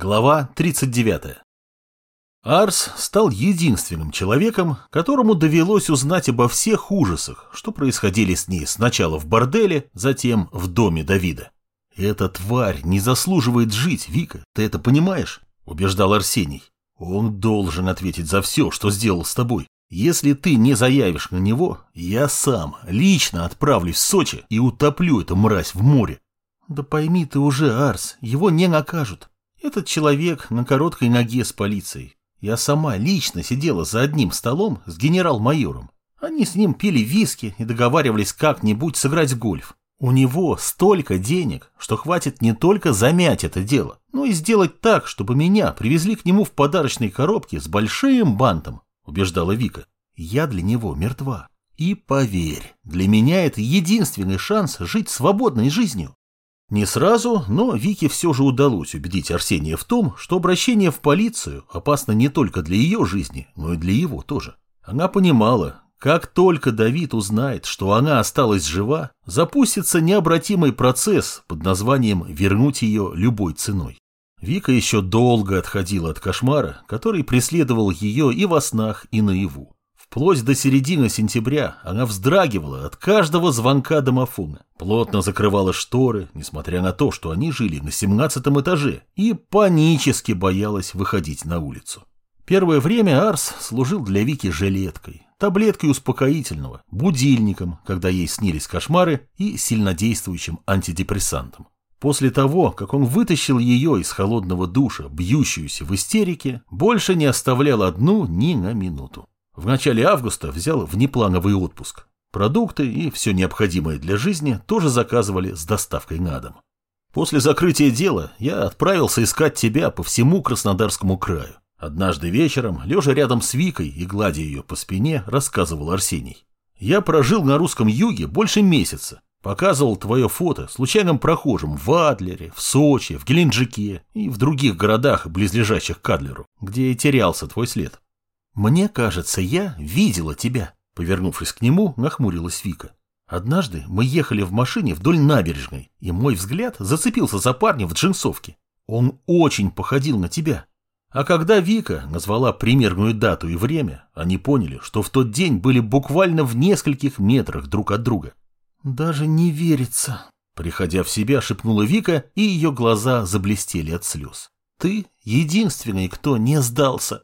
Глава 39. Арс стал единственным человеком, которому довелось узнать обо всех ужасах, что происходили с ней сначала в борделе, затем в доме Давида. «Эта тварь не заслуживает жить, Вика, ты это понимаешь?» – убеждал Арсений. «Он должен ответить за все, что сделал с тобой. Если ты не заявишь на него, я сам лично отправлюсь в Сочи и утоплю эту мразь в море». «Да пойми ты уже, Арс, его не накажут. Этот человек на короткой ноге с полицией. Я сама лично сидела за одним столом с генерал-майором. Они с ним пили виски и договаривались как-нибудь сыграть в гольф. У него столько денег, что хватит не только замять это дело, но и сделать так, чтобы меня привезли к нему в подарочной коробке с большим бантом, убеждала Вика. Я для него мертва. И поверь, для меня это единственный шанс жить свободной жизнью. Не сразу, но Вике все же удалось убедить Арсения в том, что обращение в полицию опасно не только для ее жизни, но и для его тоже. Она понимала, как только Давид узнает, что она осталась жива, запустится необратимый процесс под названием «вернуть ее любой ценой». Вика еще долго отходила от кошмара, который преследовал ее и во снах, и наяву. Вплоть до середины сентября она вздрагивала от каждого звонка домофона, плотно закрывала шторы, несмотря на то, что они жили на семнадцатом этаже, и панически боялась выходить на улицу. Первое время Арс служил для Вики жилеткой, таблеткой успокоительного, будильником, когда ей снились кошмары, и сильнодействующим антидепрессантом. После того, как он вытащил ее из холодного душа, бьющуюся в истерике, больше не оставлял одну ни на минуту. В начале августа взял внеплановый отпуск. Продукты и все необходимое для жизни тоже заказывали с доставкой на дом. После закрытия дела я отправился искать тебя по всему Краснодарскому краю. Однажды вечером, лежа рядом с Викой и гладя ее по спине, рассказывал Арсений. Я прожил на русском юге больше месяца. Показывал твое фото случайным прохожим в Адлере, в Сочи, в Геленджике и в других городах, близлежащих к Адлеру, где и терялся твой след. «Мне кажется, я видела тебя», — повернувшись к нему, нахмурилась Вика. «Однажды мы ехали в машине вдоль набережной, и мой взгляд зацепился за парня в джинсовке. Он очень походил на тебя». А когда Вика назвала примерную дату и время, они поняли, что в тот день были буквально в нескольких метрах друг от друга. «Даже не верится», — приходя в себя, шепнула Вика, и ее глаза заблестели от слез. «Ты единственный, кто не сдался».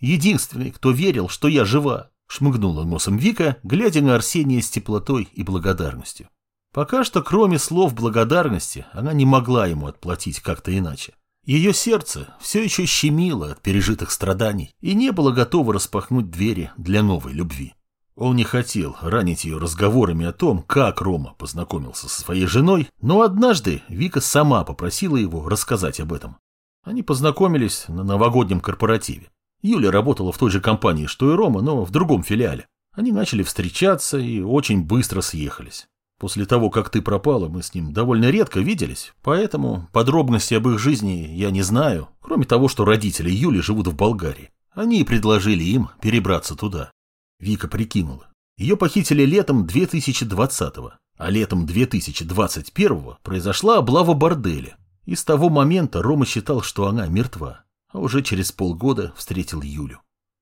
Единственный, кто верил, что я жива, шмыгнула носом Вика, глядя на Арсения с теплотой и благодарностью. Пока что, кроме слов благодарности, она не могла ему отплатить как-то иначе. Ее сердце все еще щемило от пережитых страданий и не было готово распахнуть двери для новой любви. Он не хотел ранить ее разговорами о том, как Рома познакомился со своей женой, но однажды Вика сама попросила его рассказать об этом. Они познакомились на новогоднем корпоративе. Юля работала в той же компании, что и Рома, но в другом филиале. Они начали встречаться и очень быстро съехались. После того, как ты пропала, мы с ним довольно редко виделись, поэтому подробности об их жизни я не знаю, кроме того, что родители Юли живут в Болгарии. Они предложили им перебраться туда. Вика прикинула. Ее похитили летом 2020-го, а летом 2021-го произошла облава борделя. И с того момента Рома считал, что она мертва а уже через полгода встретил Юлю.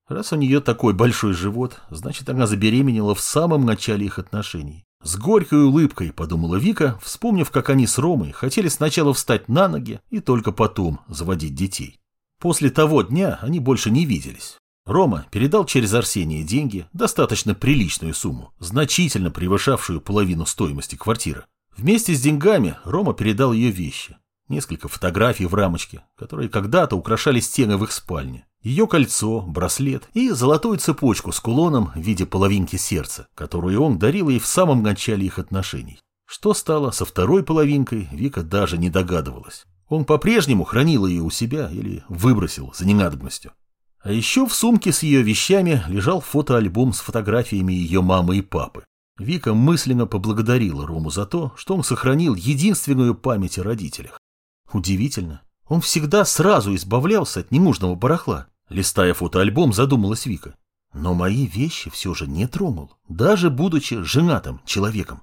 Раз у нее такой большой живот, значит, она забеременела в самом начале их отношений. С горькой улыбкой подумала Вика, вспомнив, как они с Ромой хотели сначала встать на ноги и только потом заводить детей. После того дня они больше не виделись. Рома передал через Арсения деньги, достаточно приличную сумму, значительно превышавшую половину стоимости квартиры. Вместе с деньгами Рома передал ее вещи несколько фотографий в рамочке, которые когда-то украшали стены в их спальне, ее кольцо, браслет и золотую цепочку с кулоном в виде половинки сердца, которую он дарил ей в самом начале их отношений. Что стало со второй половинкой, Вика даже не догадывалась. Он по-прежнему хранил ее у себя или выбросил за ненадобностью. А еще в сумке с ее вещами лежал фотоальбом с фотографиями ее мамы и папы. Вика мысленно поблагодарила Рому за то, что он сохранил единственную память о родителях. Удивительно. Он всегда сразу избавлялся от ненужного барахла. Листая фотоальбом, задумалась Вика. Но мои вещи все же не тронул, даже будучи женатым человеком.